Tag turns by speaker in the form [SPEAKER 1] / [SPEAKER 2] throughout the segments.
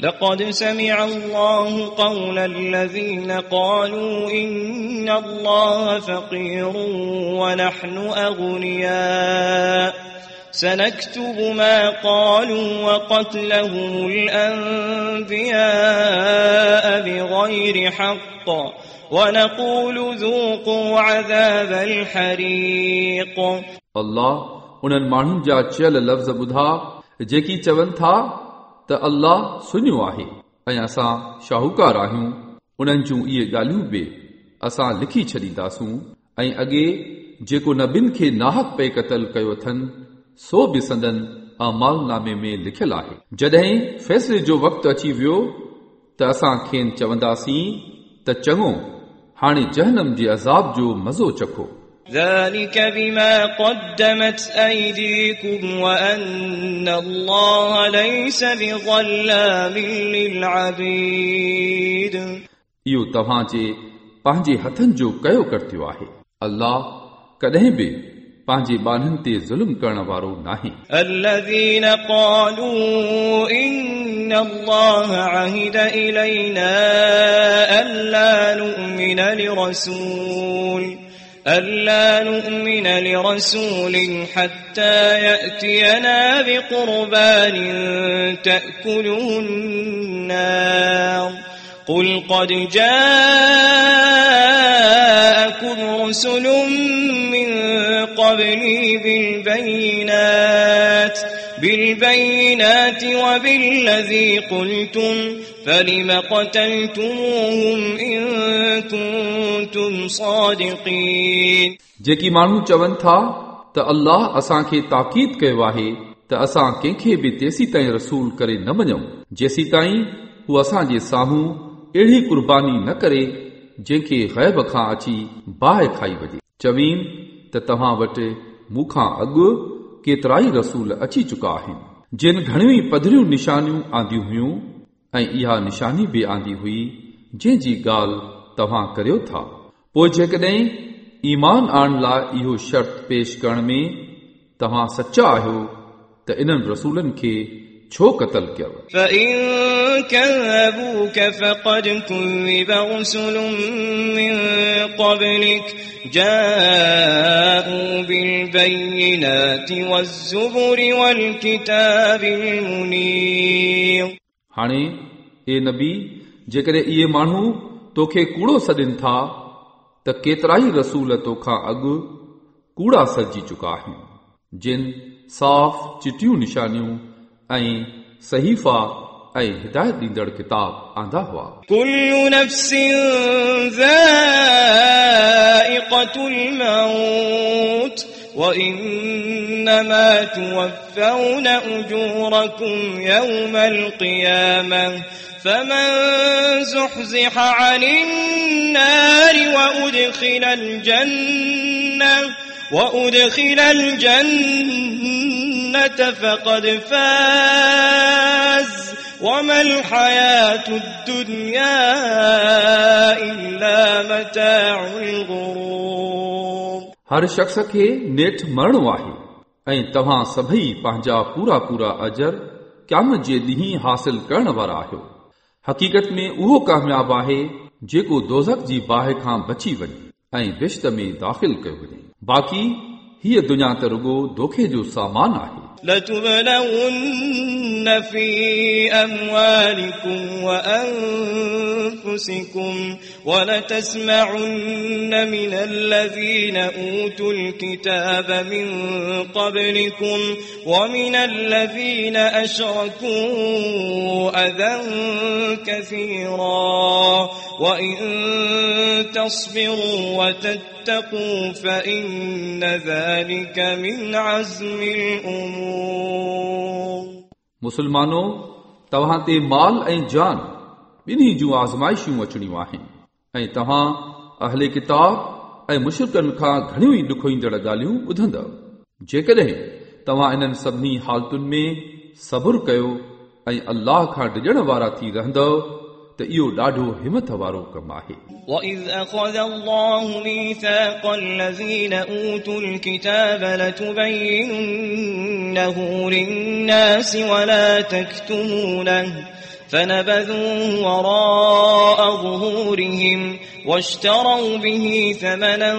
[SPEAKER 1] لقد سمع الله قول الذين قالوا إن الله فقير ونحن أغنياء سنكتب ما قالوا وقتلهم الأنبياء بغير حق ونقول ذوقوا عذاب الحريق
[SPEAKER 2] अल्लाह उन्हनि माण्हुनि जा चयल लफ़्ज़ ॿुधा जेकी चवनि था ته الله آهي ۽ اسان شاهوڪار آهيون. انهن جون اهي ڳالهيون به اسان لکي ڇڏينداسون. ۽ اڳي جيڪو نبين کي ناهڪ پي قتل ڪيو اٿن سو به سندن امالنامي ۾ لکيل آهي. جڏهن فيصلي جو وقت اچي ويو ته اسان کين چونداسين ته چڱو هاڻي جهنم جي عذاب جو مزو چکو
[SPEAKER 1] ذلك بما قدمت أيديكم وأن الله ليس بظلام للعبيد
[SPEAKER 2] इहो तव्हां जे पंहिंजे हथनि जो कयो कर्तियो आहे अल्लाह कॾहिं बि पंहिंजे ॿारनि ते ज़ुल्म करण वारो नाहे
[SPEAKER 1] الذين قالوا إن الله عهد إلينا ألا نؤمن لرسول ألا نؤمن لرسول حتى يأتينا بقربان تأكله النار. قل قد جاءكم رسل قبلي بالبينات بالبينات وبالذي قلتم فلم قتلتموهم إن كنتم صادقين
[SPEAKER 2] जेकी माण्हू चवनि था त अल्लाह असांखे ताक़ीद कयो आहे त असां कंहिंखे बि तेसी ताईं रसूल करे न वञूं जेसी ताईं हू असांजे साम्हूं अहिड़ी कुर्बानी न करे जंहिंखे ग़ैब खां अची बाहि खाई वञे चवीन ته توهان وٽ مون کان اڳ ڪيترا ئي رسول اچي چڪا آهن جن گهڻيون ئي پڌريون نشانيون آنديون هيون ۽ اها نشاني به آندي هئي جنهن جي ڳالهه توهان ڪريو ٿا. پوءِ جيڪڏهن ايمان آڻڻ لاءِ اهو شرط پيش ڪرڻ ۾ توهان سچا آهيو ته انهن رسولن کي छो क़तल कयव
[SPEAKER 1] فإن كذبوك فقد كذب رسل من قبلك جاءوا بالبينات والزبر والكتاب المنير
[SPEAKER 2] हाणे ए नबी जेकॾहिं इहे माण्हू तोखे कूड़ो सॾनि था त केतिरा ई रसूल तोखां अॻु कूड़ा सॾिजी चुका आहिनि जिन साफ़ चिटियूं निशानियूं ऐं सहीफ़ा ऐं हिदायत ॾींदड़ किताब आंदा हुआ
[SPEAKER 1] كل نفس ذائقة الموت وإنما توفون أجوركم يوم القيامة فمن زحزح عن النار وأدخل الجنة وأدخل الجنة فقد فاز وما الحياة الدنيا إلا متاع الغرور
[SPEAKER 2] हर शख़्स खे नेठि मरणो आहे ऐं तव्हां सभई पंहिंजा पूरा पूरा अजर क्याम जे ॾींहुं हासिल करण वारा आहियो हक़ीक़त में उहो कामयाब आहे जेको दोज़क जी बाहि खां बची वञे ऐं बिश्त में दाख़िल कयो वञे बाक़ी हीअ दुनिया त रुगो दोखे जो सामान आहे
[SPEAKER 1] لتبلون في أموالكم وأنفسكم ولتسمعن من الذين أوتوا الكتاب من قبلكم ومن الذين أشركوا أذى كثيرا وإن تصبروا وتتقوا فإن ذلك من عزم الأمور
[SPEAKER 2] मुसलमानो तव्हां ते माल ऐं जान ॿिन्ही जूं आज़माइशूं अचणियूं आहिनि ऐं तव्हां अहले किताब ऐं मुशरकनि खां घणियूं ई ॾुखोईंदड़ ॻाल्हियूं ॿुधंदव जेकॾहिं तव्हां इन्हनि सभिनी हालतुनि में सबुर कयो ऐं अल्लाह खां डिॼण वारा थी रहंदव त इहो ॾाढो हिमत वारो कमु आहे
[SPEAKER 1] وإذ أخذ الله ميثاق الذين أوتوا الكتاب لتبيننه للناس ولا تكتمونه فنبذوه وراء ظهورهم واشتروا به ثمنا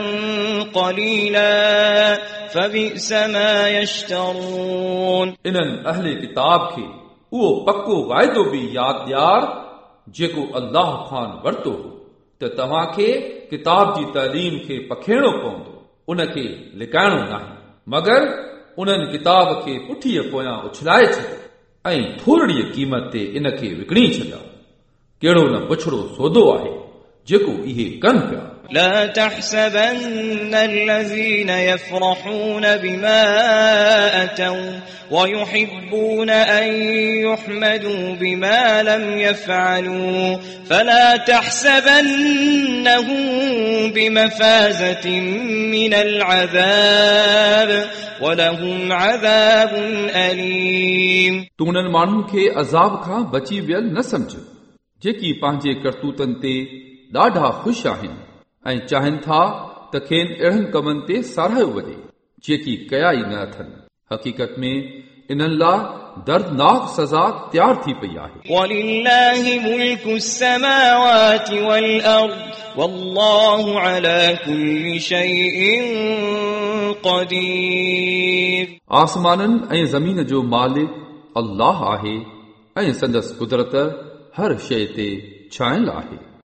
[SPEAKER 1] قليلا فبئس ما يشترون
[SPEAKER 2] इन्हनि अहले किताब खे उहो पको वाइदो बि यादि ॾियार जेको अल्लाह खां वरितो हो त तव्हांखे किताब जी तइलीम खे पखेड़णो पवंदो उनखे लिकाइणो नाहे मगर उन्हनि किताब खे पुठीअ पोयां उछलाए छॾियो ऐं थोरड़ीअ क़ीमत ते इनखे विकिणी छॾिया कहिड़ो न पुछड़ो सौदो आहे जेको इहे कनि पिया
[SPEAKER 1] لا تحسبن الذين يفرحون بما أتوا ويحبون أن يحمدوا بما لم يفعلوا فلا تحسبنهم بمفازة من العذاب ولهم عذاب أليم
[SPEAKER 2] तूं उन्हनि माण्हुनि खे अज़ाब खां बची वियल न सम्झ जेकी पंहिंजे करतूतनि ते ॾाढा ख़ुशि आहिनि ऐं चाहिनि था त खेनि अहिड़नि कमनि ते साराहियो वञे जेकी कया ई न अथनि हक़ीक़त में इन्हनि लाइ दर्दनाक सज़ा तयार थी पई आहे आसमाननि ऐं ज़मीन जो मालिक अल्लाह आहे ऐं संदसि कुदरत हर शइ ते छायल आहे